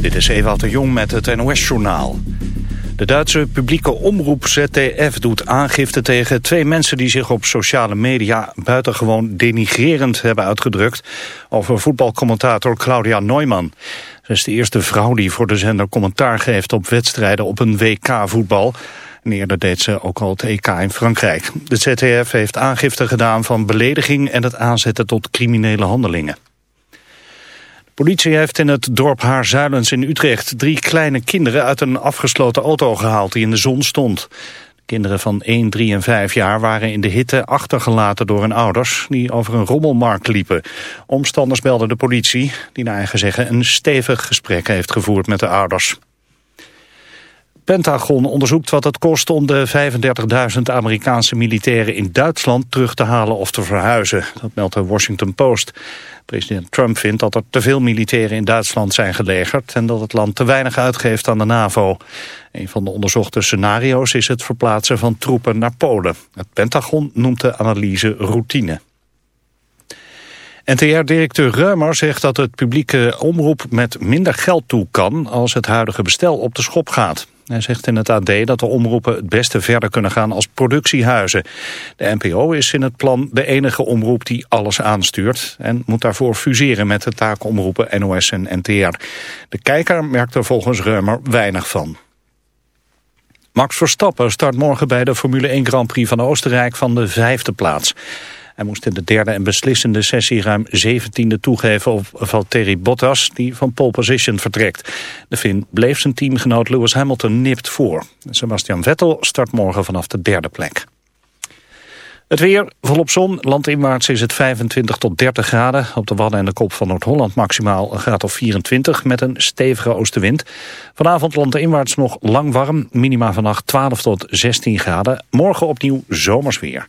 Dit is Ewout de Jong met het NOS-journaal. De Duitse publieke omroep ZDF doet aangifte tegen twee mensen... die zich op sociale media buitengewoon denigrerend hebben uitgedrukt... over voetbalcommentator Claudia Neumann. Ze is de eerste vrouw die voor de zender commentaar geeft op wedstrijden op een WK-voetbal... En eerder deed ze ook al het EK in Frankrijk. De ZDF heeft aangifte gedaan van belediging en het aanzetten tot criminele handelingen. Politie heeft in het dorp Haarzuilens in Utrecht drie kleine kinderen uit een afgesloten auto gehaald die in de zon stond. De kinderen van 1, 3 en 5 jaar waren in de hitte achtergelaten door hun ouders die over een rommelmarkt liepen. Omstanders belden de politie die naar eigen zeggen een stevig gesprek heeft gevoerd met de ouders. Pentagon onderzoekt wat het kost om de 35.000 Amerikaanse militairen in Duitsland terug te halen of te verhuizen. Dat meldt de Washington Post. President Trump vindt dat er te veel militairen in Duitsland zijn gelegerd en dat het land te weinig uitgeeft aan de NAVO. Een van de onderzochte scenario's is het verplaatsen van troepen naar Polen. Het Pentagon noemt de analyse routine. NTR-directeur Reumer zegt dat het publieke omroep met minder geld toe kan als het huidige bestel op de schop gaat. Hij zegt in het AD dat de omroepen het beste verder kunnen gaan als productiehuizen. De NPO is in het plan de enige omroep die alles aanstuurt... en moet daarvoor fuseren met de taakomroepen NOS en NTR. De kijker merkt er volgens Reumer weinig van. Max Verstappen start morgen bij de Formule 1 Grand Prix van Oostenrijk van de vijfde plaats. Hij moest in de derde en beslissende sessie ruim 17e toegeven op Valtteri Bottas, die van pole position vertrekt. De Finn bleef zijn teamgenoot Lewis Hamilton nipt voor. Sebastian Vettel start morgen vanaf de derde plek. Het weer, volop zon, landinwaarts is het 25 tot 30 graden. Op de Wadden en de kop van Noord-Holland maximaal een graad of 24 met een stevige oostenwind. Vanavond landinwaarts nog lang warm, minima vannacht 12 tot 16 graden. Morgen opnieuw zomers weer.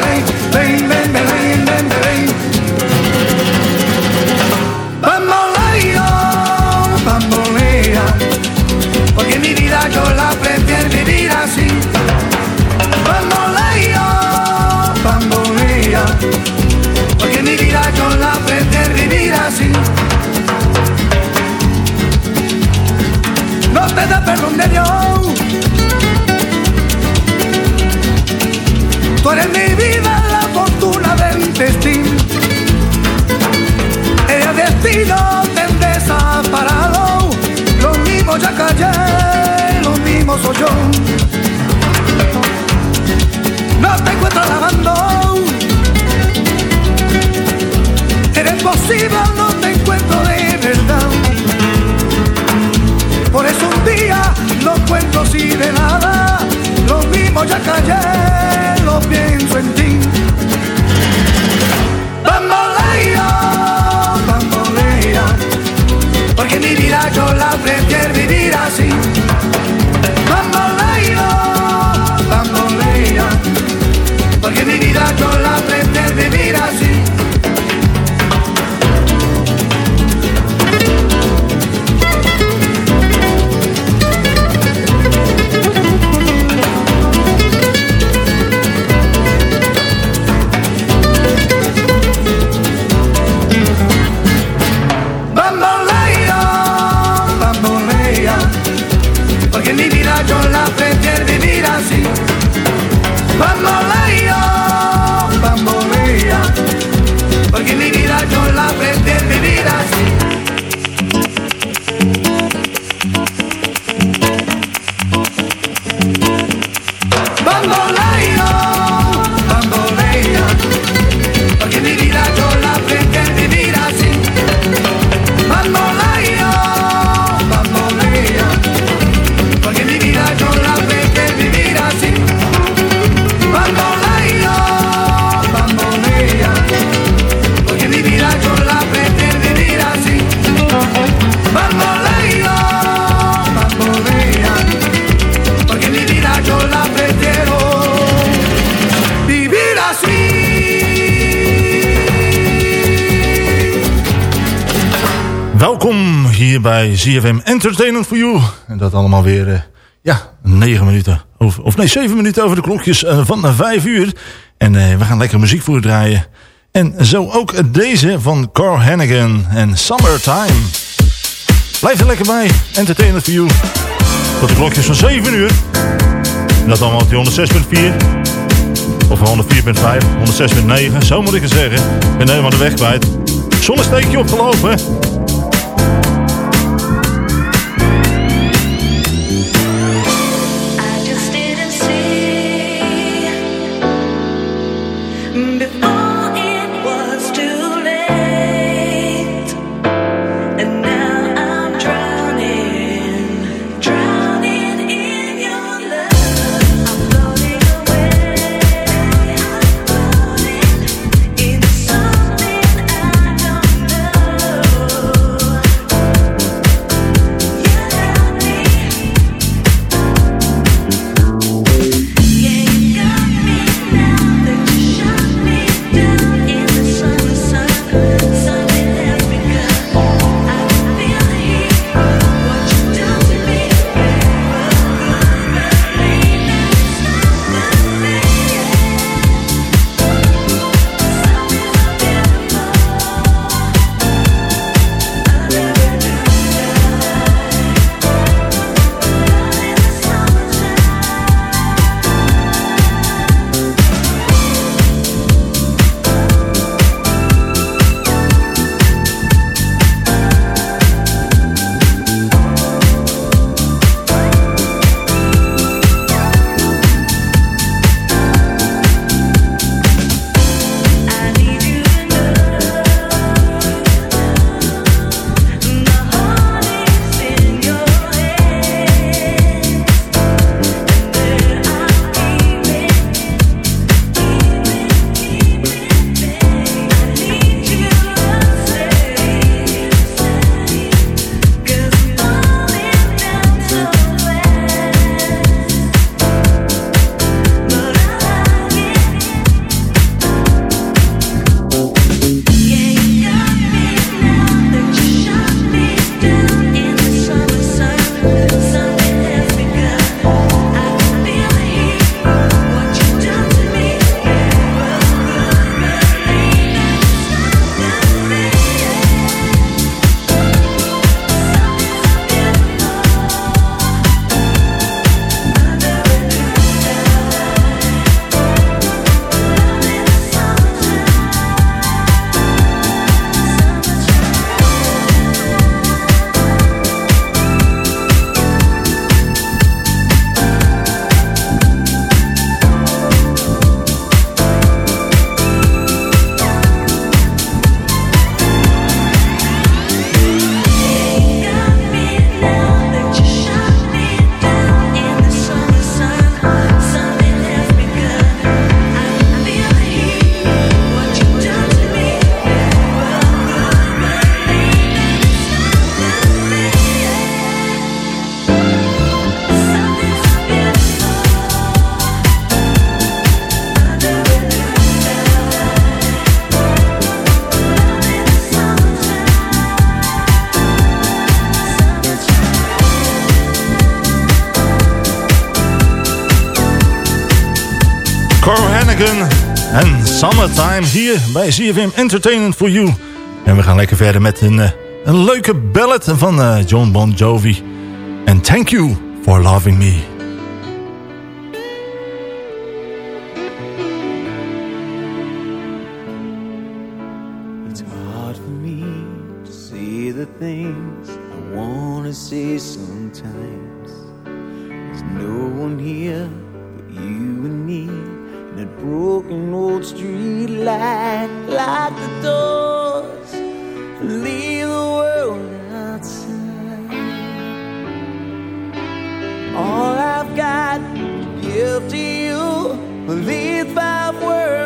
vida yo la prefiero vivir así. Bambolea, bambolea, porque mi vivir así. No te da perdón de Dios. Tú eres mi vida, la fortuna del destino. El destino te desaparado. Lo mismo ya callé, soy yo. No te encuentro lavando. Eres posible, no te encuentro de verdad. Por eso un día no cuento si de nada. Lo mismo ya callé, lo pienso en ti. Bambolea, bambolea, porque mi vida yo la prefiero vivir así. Porque mi vida yo la bij ZFM Entertainment for You. En dat allemaal weer, eh, ja, 9 minuten, over, of nee, 7 minuten over de klokjes eh, van 5 uur. En eh, we gaan lekker muziek voor je draaien. En zo ook deze van Carl Hannigan en Summertime. Blijf er lekker bij, Entertainment for You. Tot de klokjes van 7 uur. Dat allemaal op die 106.4. Of 104.5, 106.9, zo moet ik het zeggen. Ik ben helemaal de weg kwijt. Zonnesteekje opgelopen. Hier bij CFM Entertainment for You. En we gaan lekker verder met een, eh, een leuke ballad van eh, John Bon Jovi. En thank you for loving me. It's hard for me to say the things I want to say sometimes. There's no one here but you and me. And that broken old street light, lock the doors, leave the world outside. All I've got to give to you these five words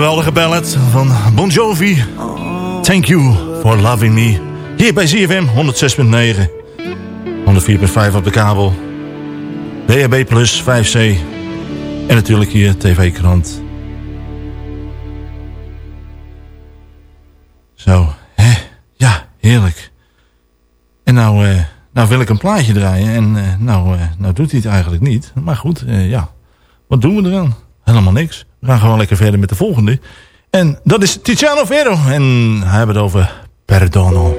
geweldige ballad van Bon Jovi. Thank you for loving me. Hier bij ZFM 106.9. 104.5 op de kabel. DHB Plus 5C. En natuurlijk hier TV-krant. Zo, hè? Ja, heerlijk. En nou, eh, nou wil ik een plaatje draaien. En eh, nou, eh, nou doet hij het eigenlijk niet. Maar goed, eh, ja. Wat doen we eraan? Helemaal niks. We gaan gewoon lekker verder met de volgende. En dat is Tiziano Vero. En hij hebben het over Perdono.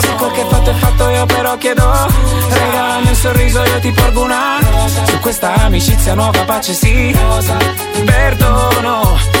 quel che fatto è fatto io però chiedo. Scusa Regala il mio sorriso io ti porgo una rosa. Su questa amicizia nuova pace sì. Perdono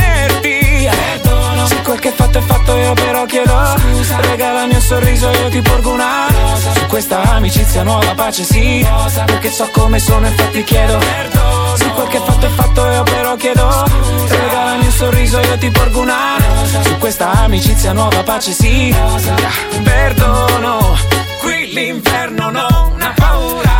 quel che fatto è fatto io però chiedo Scusa. Regala il mio sorriso io ti porgo una rosa. Su questa amicizia nuova pace sì rosa. Perché so come sono infatti chiedo Perdono. Se quel che fatto è fatto io però chiedo Scusa. Regala il mio sorriso io ti porgo una rosa. Su questa amicizia nuova pace sì Perdono Qui l'inferno non ha paura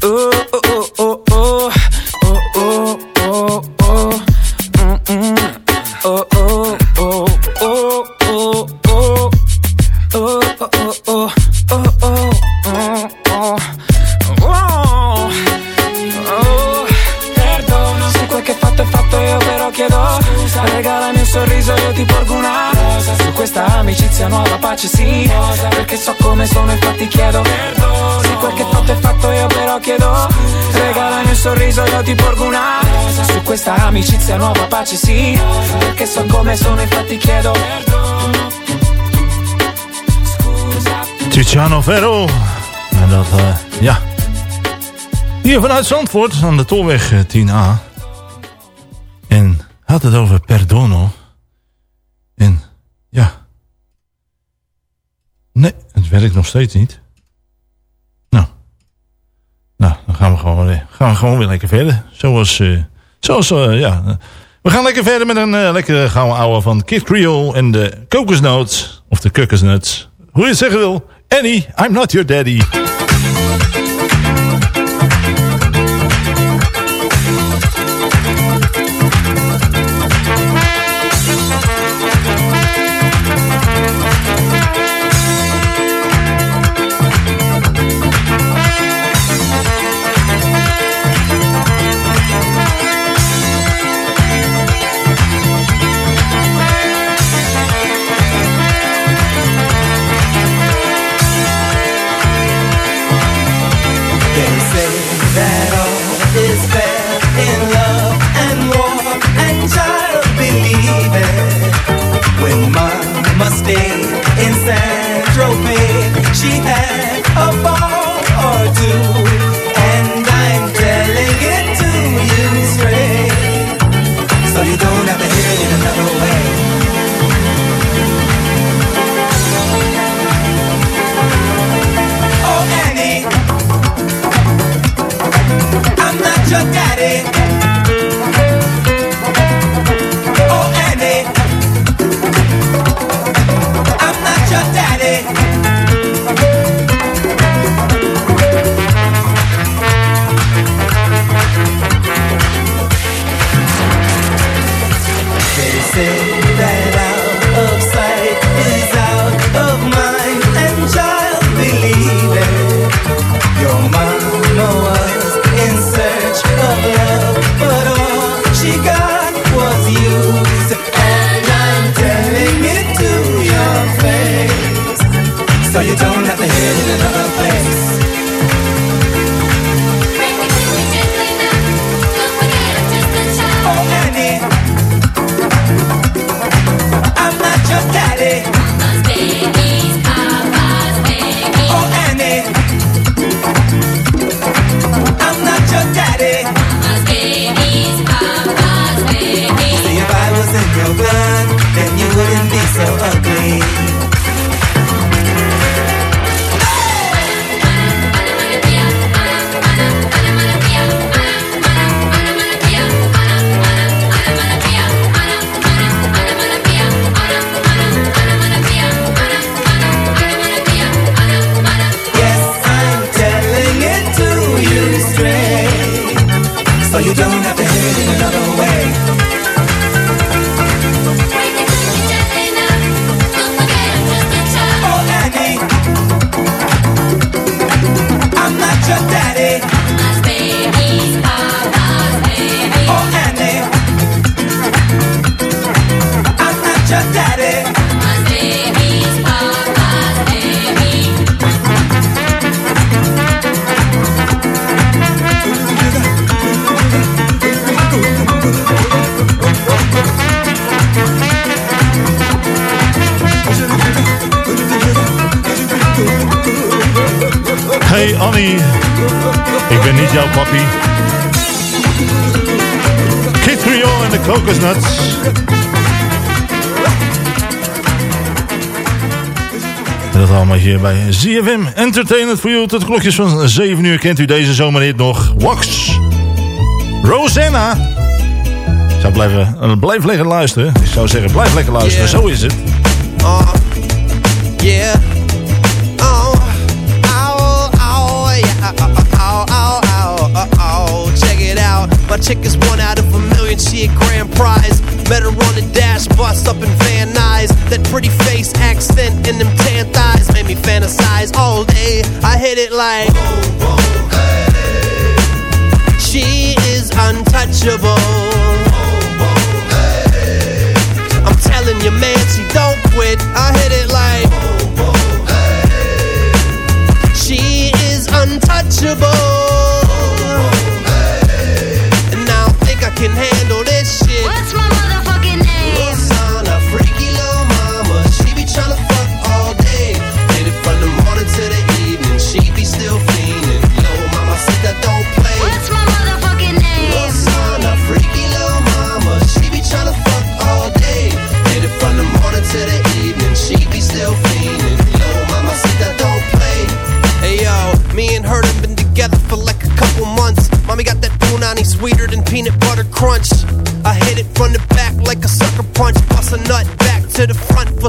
Oh, oh, oh, io ti porgo una rosa Su questa amicizia nuova pace sì Perché so come sono infatti chiedo Perdono Tiziano Ferro. En dat, eh, ja. Hier vanuit Zandvoort aan de Tolweg eh, 10A. En had het over Perdono. En ja. Nee, het werkt nog steeds niet. Nou. Nou, dan gaan we gewoon, weer- gaan gewoon weer lekker verder. Zoals, eh, zoals eh, ja. We gaan lekker verder met een eh, lekkere gouden ouwe van Kid Creole en de Kokosnoot. Of de Kokosnuts. Hoe je het zeggen wil. Annie, I'm not your daddy. En dat allemaal hier bij ZFM Entertainment for You. Tot de klokjes van 7 uur kent u deze zomerhit nog. Wax. Rosanna. Ik zou blijven, eh, blijf lekker luisteren. Ik zou zeggen, blijf lekker luisteren. Zo is het. Uh, yeah. Oh, yeah. Ow, ow. Check it out. My chick is one She a grand prize. Met her on the dash bus up in Van Nuys. That pretty face accent and them tan thighs made me fantasize all day. I hit it like. She is untouchable. I'm telling you, man, she don't quit. I hit it like. She is untouchable. And I don't think I can handle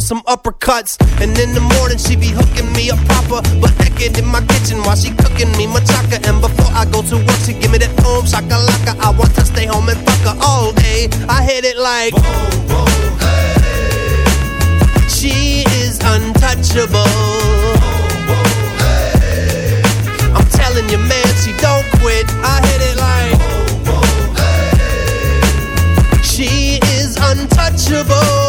some uppercuts. And in the morning she be hooking me up proper. But naked in my kitchen while she cooking me machaca. And before I go to work she give me that boom shakalaka. I want to stay home and fuck her all day. I hit it like. She is untouchable. I'm telling you, man, she don't quit. I hit it like. She is untouchable.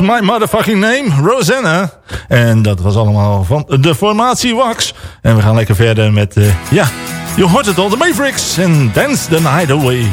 My Motherfucking Name? Rosanna. En dat was allemaal van de formatie Wax. En we gaan lekker verder met, eh, ja, je hoort het al, de Mavericks en Dance the Night Away.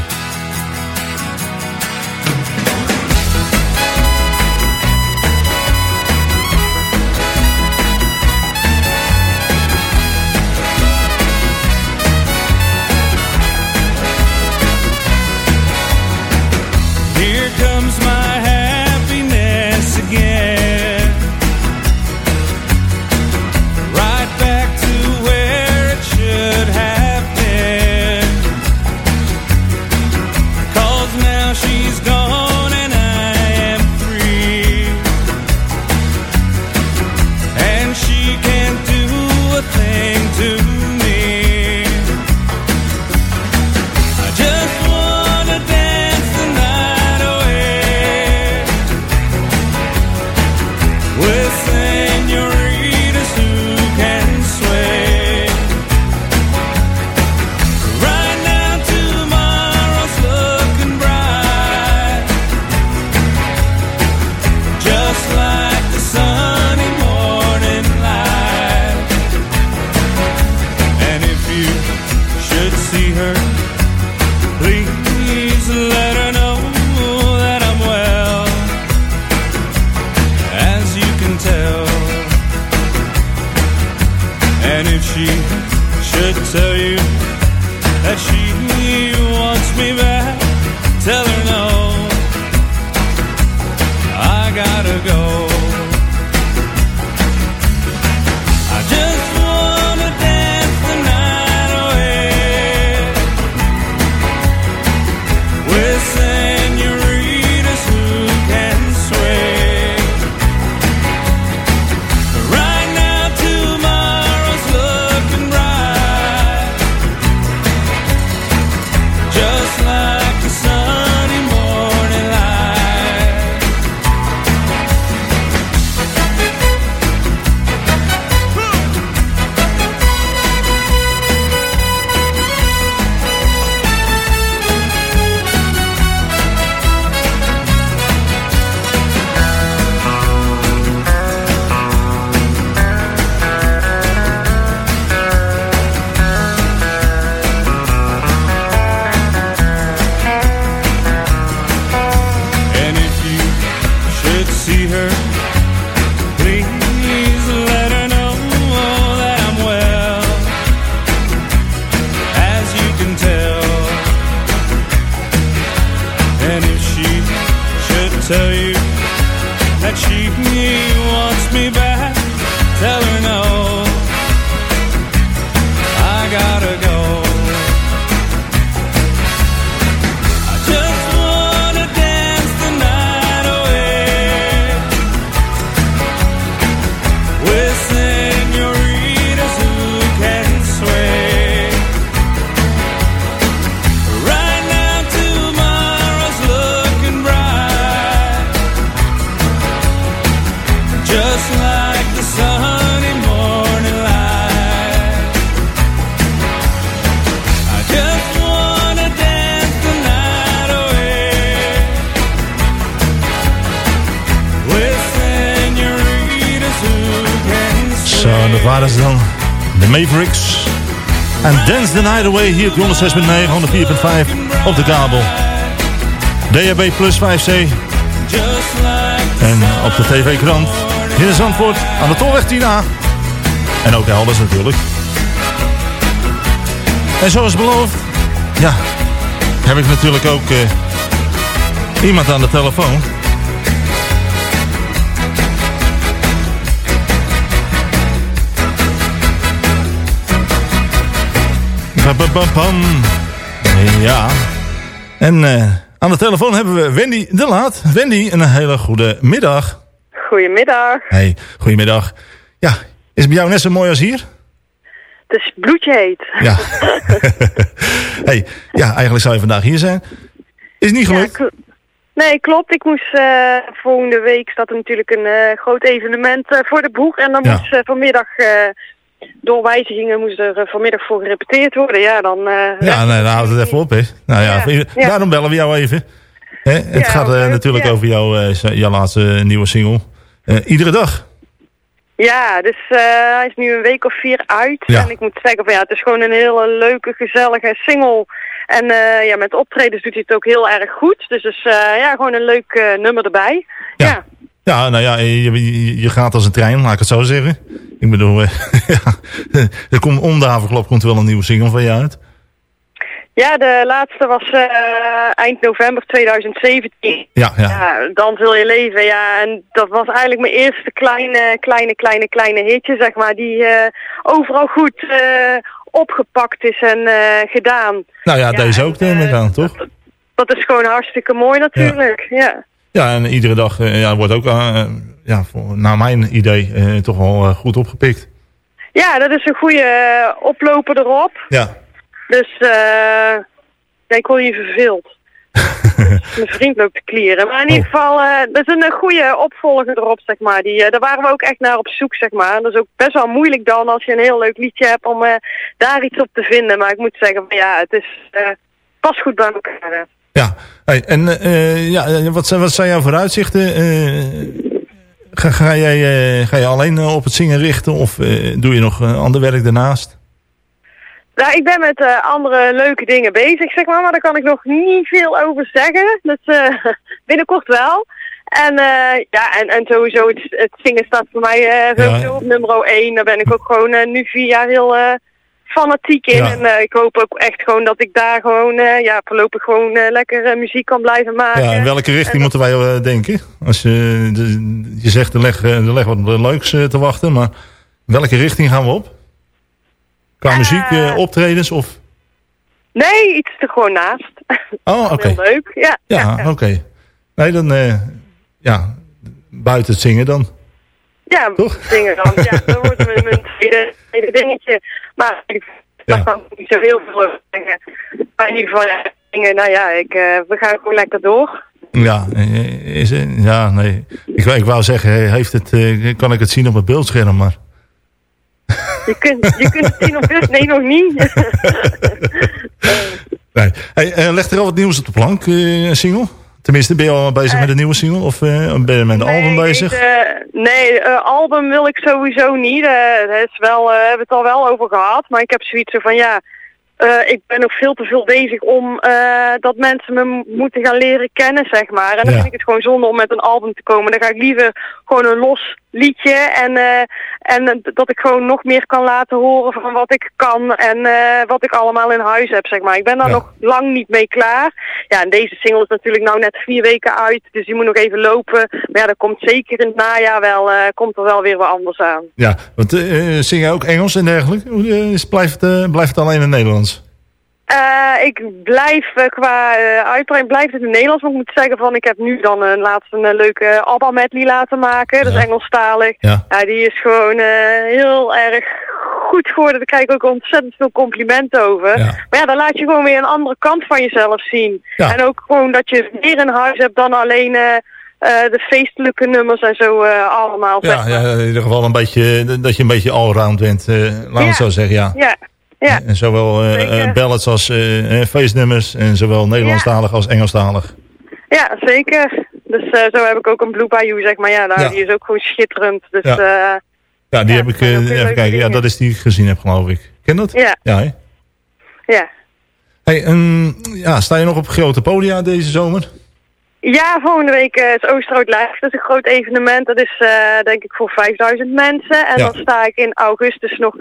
Mavericks. En Dance the Night Away hier op 106.9, 104.5 op de kabel. DHB plus 5C. En op de TV-krant. In Zandvoort aan de Tolweg 10A. En ook elders natuurlijk. En zoals beloofd, ja, heb ik natuurlijk ook eh, iemand aan de telefoon. Ja. En eh, aan de telefoon hebben we Wendy de Laat. Wendy, een hele goede middag. Goedemiddag. Hey, goedemiddag. Ja, is het bij jou net zo mooi als hier? Het is bloedje heet. Ja. hey, ja, eigenlijk zou je vandaag hier zijn. Is het niet gelukt? nee, klopt. Ik moest eh, volgende week staat er natuurlijk een eh, groot evenement voor de boeg. En dan Ja. moest vanmiddag, door wijzigingen, moest er eh, vanmiddag voor gerepeteerd worden. Ja, dan... eh, ja, nee, dan houdt het even op, hè. Nou ja, daarom bellen we jou even. Hè? Het Ja, gaat eh, natuurlijk over jouw, z- jouw laatste nieuwe single. Iedere dag. Ja, dus hij is nu een week of vier uit. Ja. En ik moet zeggen van ja, het is gewoon een hele leuke, gezellige single. En ja, met optredens doet hij het ook heel erg goed. Dus is ja, gewoon een leuk nummer erbij. Ja. Ja, nou ja, je, je, gaat als een trein, laat ik het zo zeggen. Ik bedoel, eh, ja, er komt om de havenklap komt wel een nieuwe single van je uit. Ja, de laatste was eh, eind november 2017. Ja, ja. Ja, dan zul je leven, ja. En dat was eigenlijk mijn eerste kleine, kleine, kleine, kleine hitje, zeg maar. Die eh, overal goed opgepakt is en gedaan. Nou ja, deze ook neem ik aan, toch? Dat is gewoon hartstikke mooi natuurlijk, ja. Ja, en iedere dag eh, ja, wordt ook, eh, ja, voor, naar mijn idee, eh, toch wel eh, goed opgepikt. Ja, dat is een goede eh, oploper erop. Ja. Dus eh ja, ik word hier verveeld. Mijn vriend loopt te klieren. Maar in ieder geval, eh dat is een eh, goede opvolger erop, zeg maar. Die, eh, daar waren we ook echt naar op zoek, zeg maar. En dat is ook best wel moeilijk dan als je een heel leuk liedje hebt om eh, daar iets op te vinden. Maar ik moet zeggen, van, ja, het is eh pas goed bij elkaar. Ja, hey, en eh, ja, eh, wat, zijn, wat zijn jouw vooruitzichten? Eh, ga, ga, jij, ga je alleen op het zingen richten of doe je nog ander werk daarnaast? Nou, ik ben met andere leuke dingen bezig, zeg maar, maar daar kan ik nog niet veel over zeggen. Dus binnenkort wel. En ja, en, en sowieso het, het zingen staat voor mij eh sowieso op nummer 1. Daar ben ik ook gewoon nu vier jaar heel fanatiek in. Ja. En eh, ik hoop ook echt gewoon dat ik daar gewoon, eh, ja, voorlopig gewoon eh, lekker muziek kan blijven maken. Ja, in welke richting moeten wij denken? Als je, de- je zegt, er ligt, er ligt wat leuks te wachten, maar welke richting gaan we op? Qua muziek, optredens of... Nee, iets er gewoon naast. Oh, oké. Heel leuk, ja. Ja, oké. Nee, dan, ja, buiten het zingen dan. Ja, zingen dan. Ja, dat wordt mijn, tweede, tweede dingetje. Maar ik daar kan niet zo heel veel over zeggen. Maar in ieder geval, ja, nou ja, ik, eh, we gaan gewoon lekker door. Ja, eh, is, ja nee. Ik, wou- ik wou zeggen, eh, heeft het, kan ik het zien op het beeldscherm, maar... Je kunt, je kunt het zien op beeld. Nee, nog niet. Nee. Hey, leg er al wat nieuws op de plank, een single? Tenminste, ben je al bezig met een nieuwe single? Of eh, ben je met een album bezig? Deze, nee, eh, album wil ik sowieso niet. Eh daar is wel, eh, hebben we het al wel over gehad. Maar ik heb zoiets van, ja... eh, ik ben nog veel te veel bezig om eh, dat mensen me moeten gaan leren kennen, zeg maar. En dan Ja. vind ik het gewoon zonde om met een album te komen. Dan ga ik liever gewoon een los liedje en, eh, en eh, dat ik gewoon nog meer kan laten horen van wat ik kan en eh, wat ik allemaal in huis heb, zeg maar. Ik ben daar nog lang niet mee klaar. Ja, en deze single is natuurlijk nou net vier weken uit, dus die moet nog even lopen. Maar ja, er komt zeker in het najaar wel, eh, komt er wel weer wat anders aan. Ja, want eh, zing jij ook Engels en dergelijke? Is- blijft, blijft het alleen in het Nederlands? Eh, ik blijf eh, qua eh uitbreiding blijft het in het Nederlands. Maar ik moet zeggen van ik heb nu dan een laatst een leuke ABBA medley laten maken. Dat is Engelstalig. Ja. die is gewoon heel erg goed geworden. Daar krijg ik ook ontzettend veel complimenten over. Maar ja, dan laat je gewoon weer een andere kant van jezelf zien. Ja. En ook gewoon dat je meer in huis hebt dan alleen de feestelijke nummers en zo allemaal. Ja, ja, in ieder geval een beetje, dat je een beetje allround bent, eh laten we Ja. het zo zeggen, ja. Ja, ja. En zowel eh, ballads als eh, feestnummers en zowel Nederlandstalig als Engelstalig. Ja, zeker. Dus zo heb ik ook een Blue Bayou, zeg maar. Ja, daar, Ja. die is ook gewoon schitterend. Dus Ja. ja, die heb ik, even kijken, ja, dat is die ik gezien heb, geloof ik. Ken dat? Ja. Ja, ja. Hey, ja, sta je nog op grote podia deze zomer? Ja, volgende week is Oosterhout Live. Dat is een groot evenement. Dat is denk ik voor 5000 mensen. En Ja. dan sta ik in augustus nog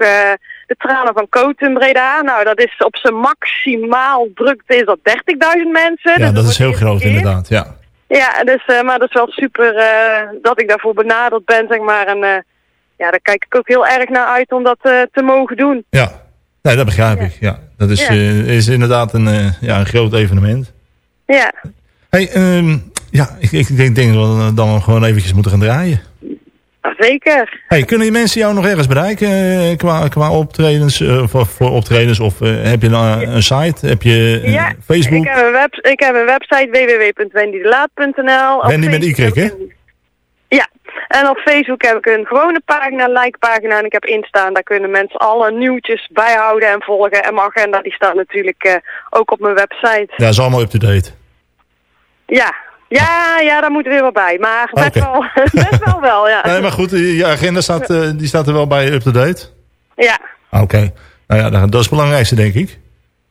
de Tranen van in Breda. Nou, dat is op zijn maximaal drukte is dat 30.000 mensen. Ja, Dus dat is heel groot keer. inderdaad, ja. Ja, dus, eh, maar dat is wel super eh, dat ik daarvoor benaderd ben, zeg maar. En eh, ja, daar kijk ik ook heel erg naar uit om dat te mogen doen. Ja, nee, dat begrijp ik. Ja, dat is, Ja. is inderdaad een, ja, een groot evenement. Ja. Hey, ehm, ja, ik, ik denk, denk dat we dan gewoon eventjes moeten gaan draaien. Zeker. Hey, kunnen die mensen jou nog ergens bereiken eh, qua, qua optredens, eh, voor, voor optredens? Of eh, heb je een, een site? Heb je Ja, Facebook? Ik heb een, web, ik heb een website www.wendydelaat.nl. Wendy met Y, hè? Ja, en op Facebook heb ik een gewone pagina, like-pagina. En ik heb Insta, en daar kunnen mensen alle nieuwtjes bijhouden en volgen. En mijn agenda die staat natuurlijk ook op mijn website. Ja, is allemaal up-to-date. Ja. Ja, ja, daar moet er weer wel bij. Maar best, wel, best wel wel, ja. Nee, maar goed, je agenda staat, eh, die staat er wel bij up-to-date. Ja, Oké. Nou ja, dat is het belangrijkste, denk ik.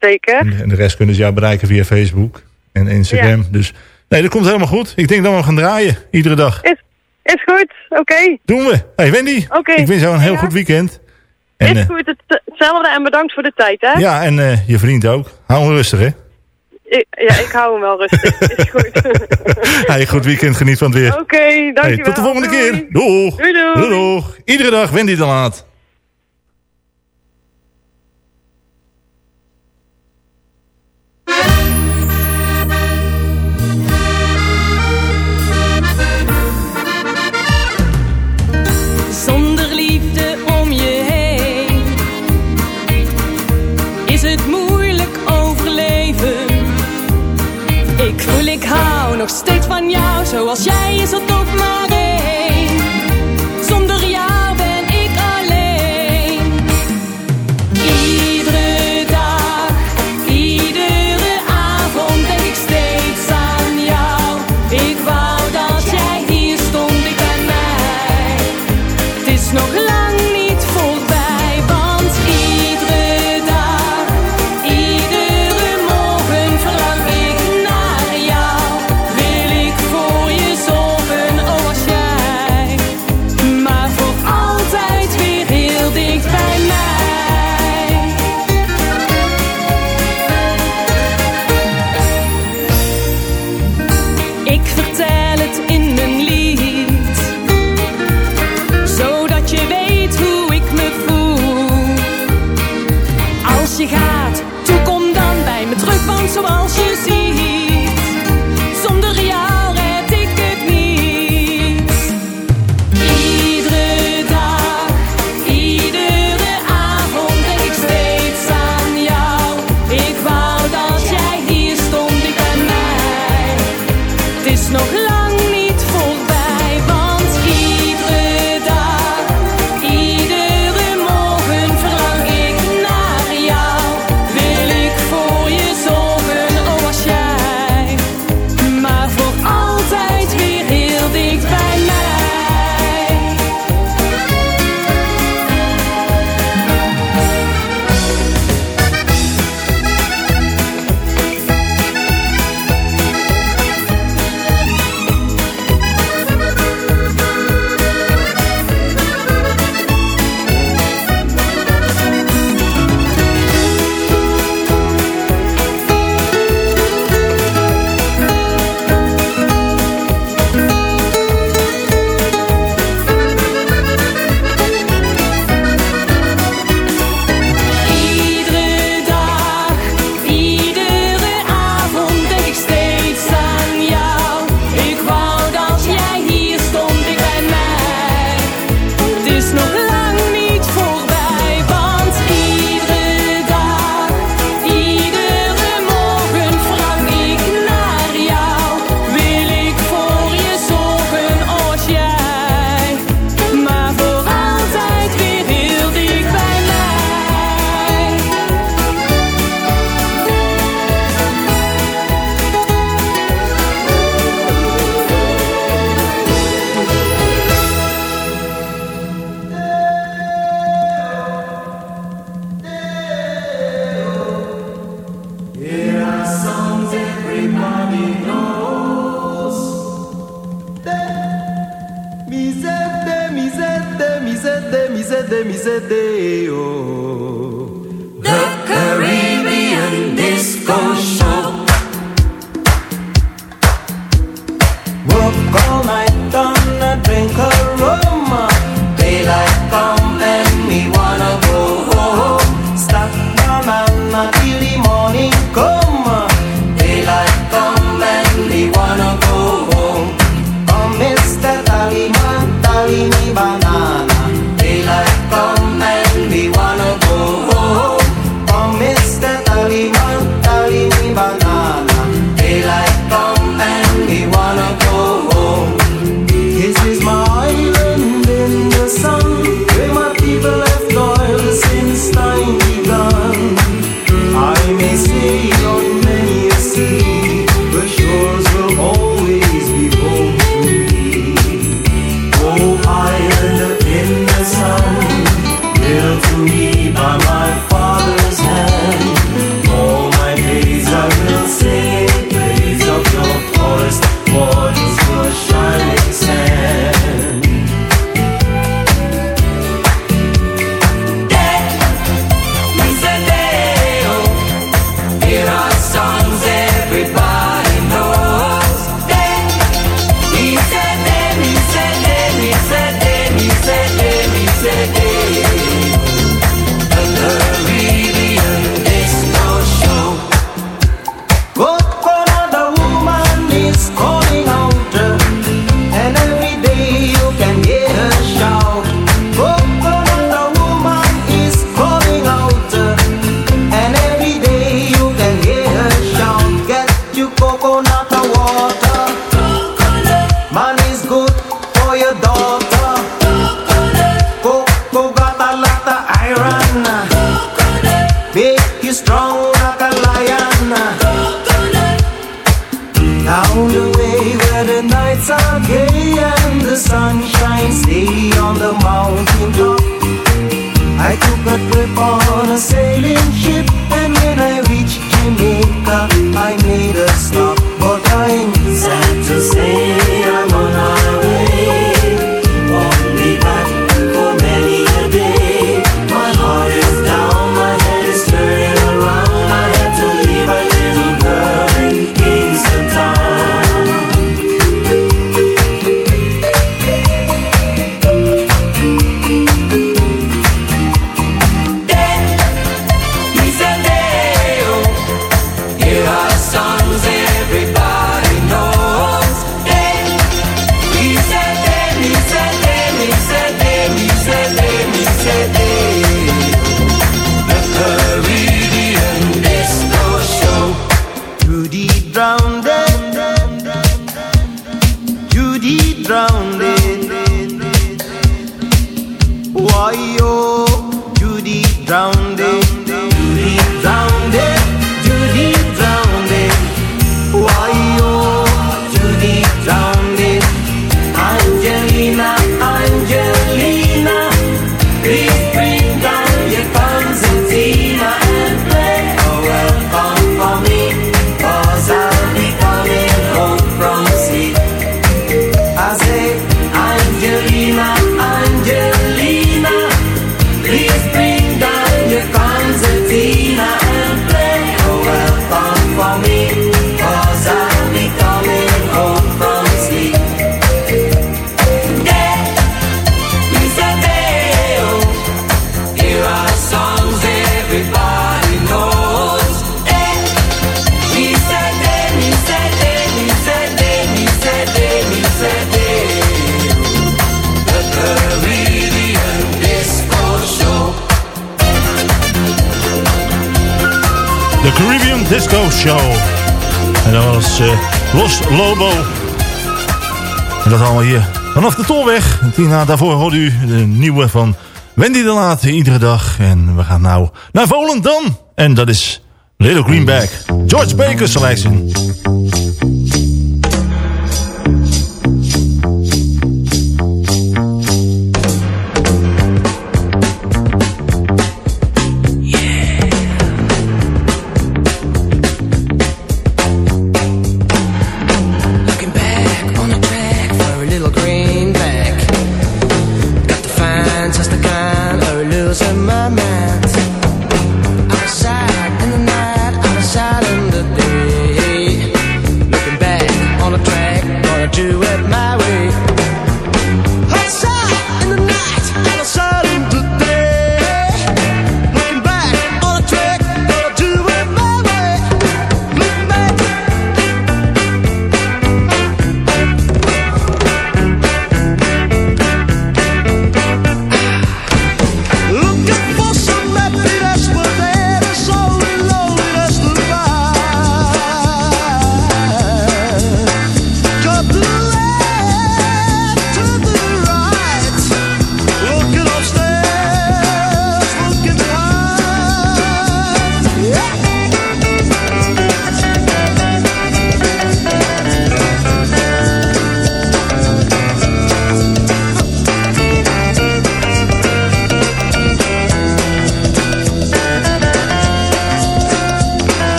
zeker. En de rest kunnen ze jou bereiken via Facebook en Instagram. Dus nee, dat komt helemaal goed. Ik denk dat we gaan draaien, iedere dag. Is, is goed, oké. Doen we. Hey Wendy, Oké. ik wens jou een heel Ja. goed weekend. En, Is eh, goed, het- hetzelfde en bedankt voor de tijd, hè? ja, en eh, je vriend ook. Hou hem rustig, hè. Ik, ja, ik hou hem wel rustig. Is goed. Hey, goed weekend, geniet van het weer. Oké, dankjewel. Hey, tot de volgende Doei. keer. Doeg. Doei, doei. Doeg. Iedere dag Wendy de Laat. Zoals jij lights are gay and the sun shines day on the mountain top. I took a trip on a sailing ship and when I reached Jamaica, I made a Disco Show. En dat was uh, Los Lobo. En dat allemaal hier vanaf de Tolweg. Tina, daarvoor hoorde u de nieuwe van Wendy de Laat iedere dag. En we gaan nou naar Volendam. En dat is Little Greenback. George Baker Selection.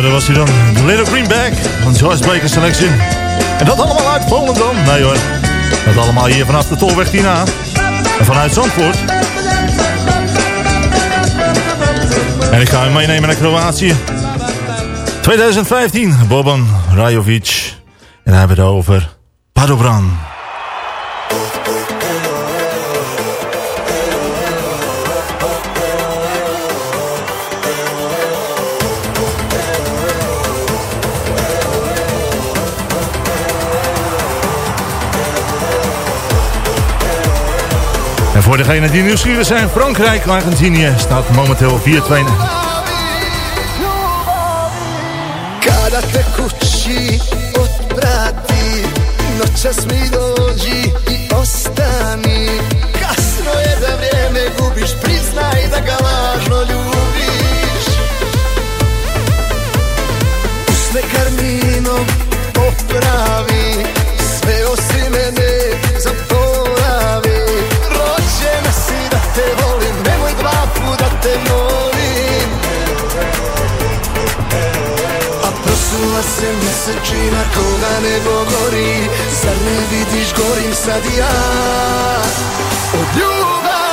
Ja, dat was hij dan. Little Greenback van Joyce Baker Selection. En dat allemaal uit Volendam. Nee hoor. Dat allemaal hier vanaf de Tolweg 10A. En vanuit Zandvoort. En ik ga hem meenemen naar Kroatië. 2015, Boban Rajovic. En dan hebben we het over Padobran. Voor degenen die nieuwsgierig zijn, Frankrijk, Argentinië staat momenteel 4-2. Kada te kući otprati Noćas mi dođi i ostani Kasno je da vrijeme gubiš Priznaj da ga lažno ljubiš Usne karminom popravi Sve osim mene Sama se mi se čina ko da nebo gori. Zar ne vidiš gorim sad ja? Od ljubav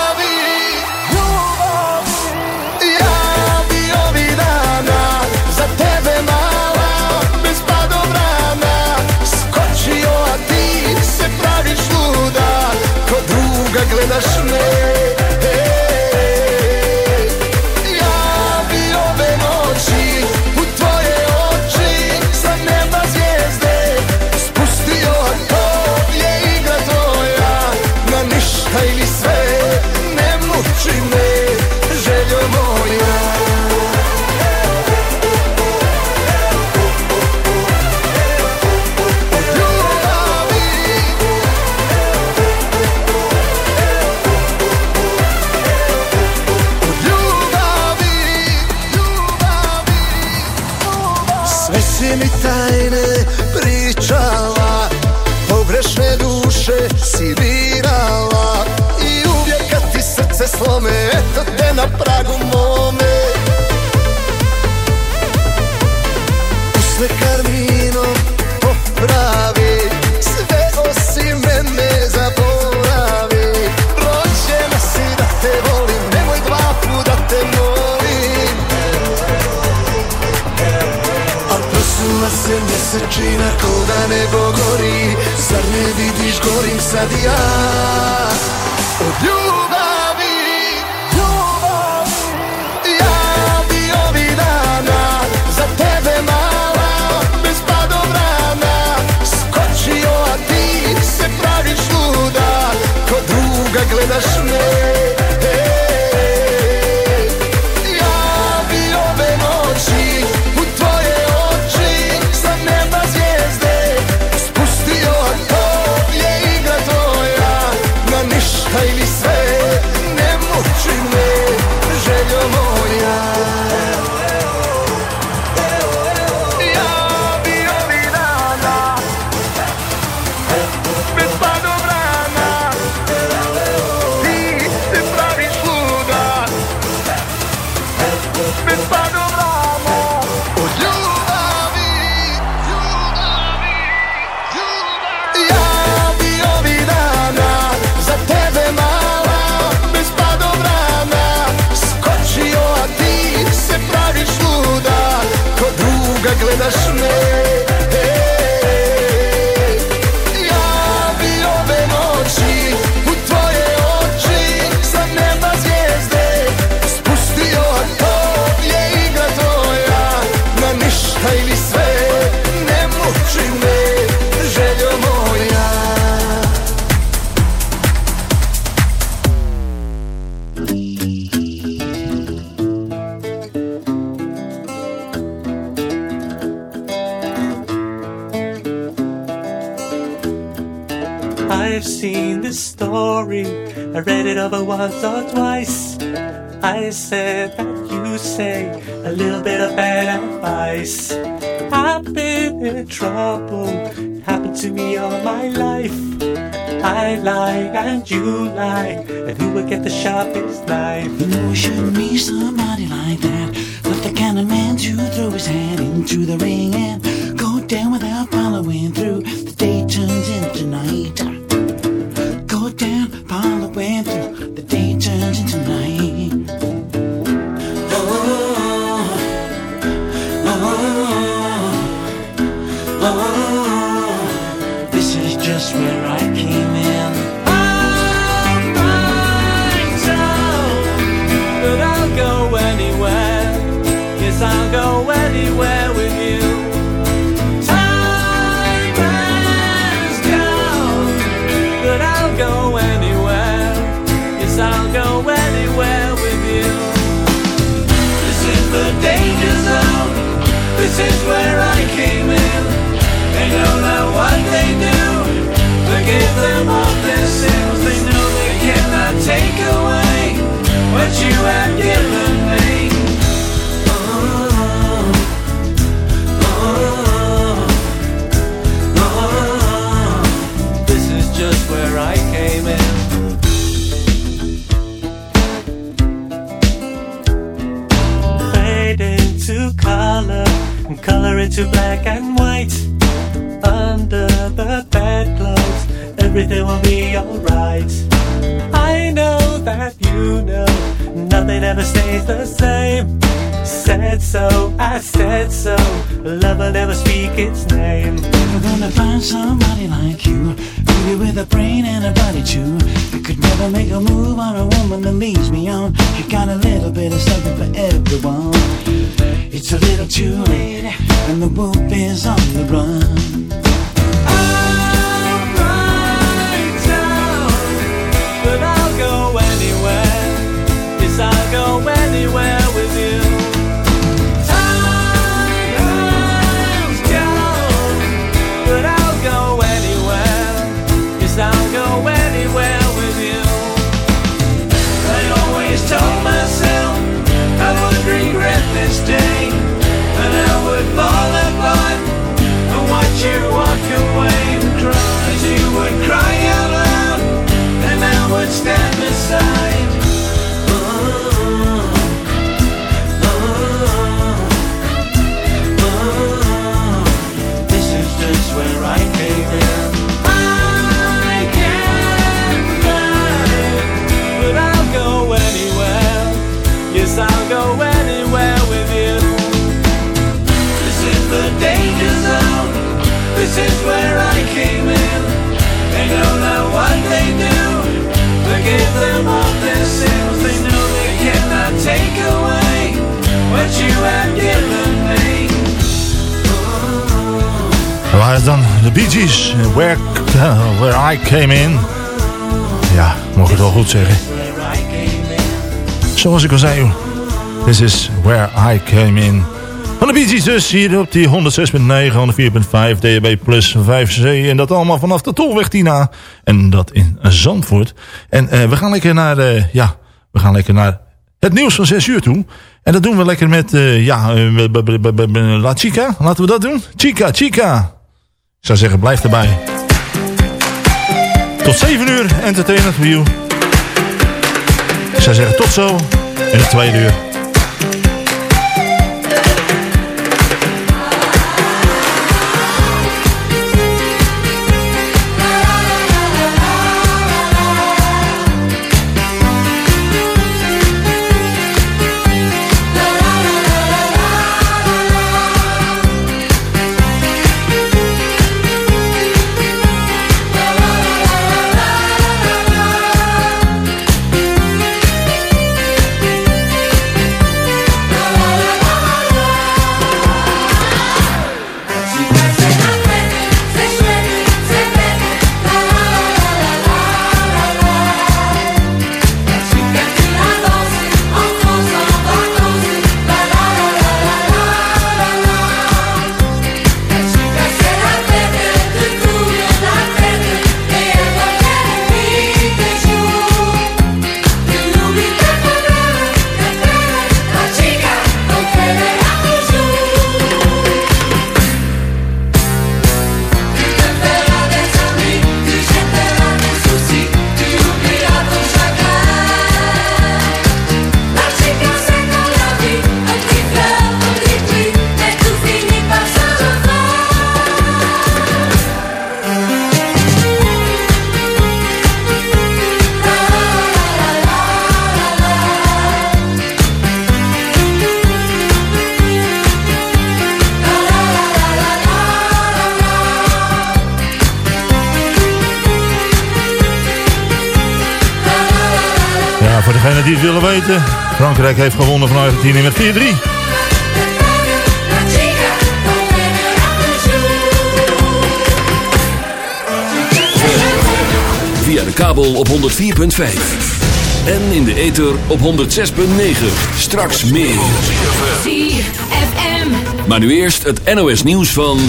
or twice. I said that you say a little bit of bad advice. I've been in trouble, it happened to me all my life. I lie and you lie, and who will get the sharpest knife? is where I came in. They know what they do. Forgive them all their sins. They know they cannot take away what you have given me. Waar is dan de Bee Gees? Where, uh, where I came in. Ja, mocht ik het wel goed zeggen. Zoals ik al zei, this is where I came in. Van de Bee dus hier op die 106.9, 104.5, DHB plus 5C. En dat allemaal vanaf de Tolweg Tina. En dat in Zandvoort. En eh, we gaan lekker naar, eh, ja, we gaan lekker naar het nieuws van 6 uur toe. En dat doen we lekker met, eh, ja, La Chica. Laten we dat doen. Chica, Chica. Ik zou zeggen, blijf erbij. Tot 7 uur, entertainment view. Ik zou zeggen, tot zo. In de tweede uur. Frankrijk heeft gewonnen van Argentinië met 4-3. Via de kabel op 104.5. En in de ether op 106.9. Straks meer. ZFM. Maar nu eerst het NOS nieuws van...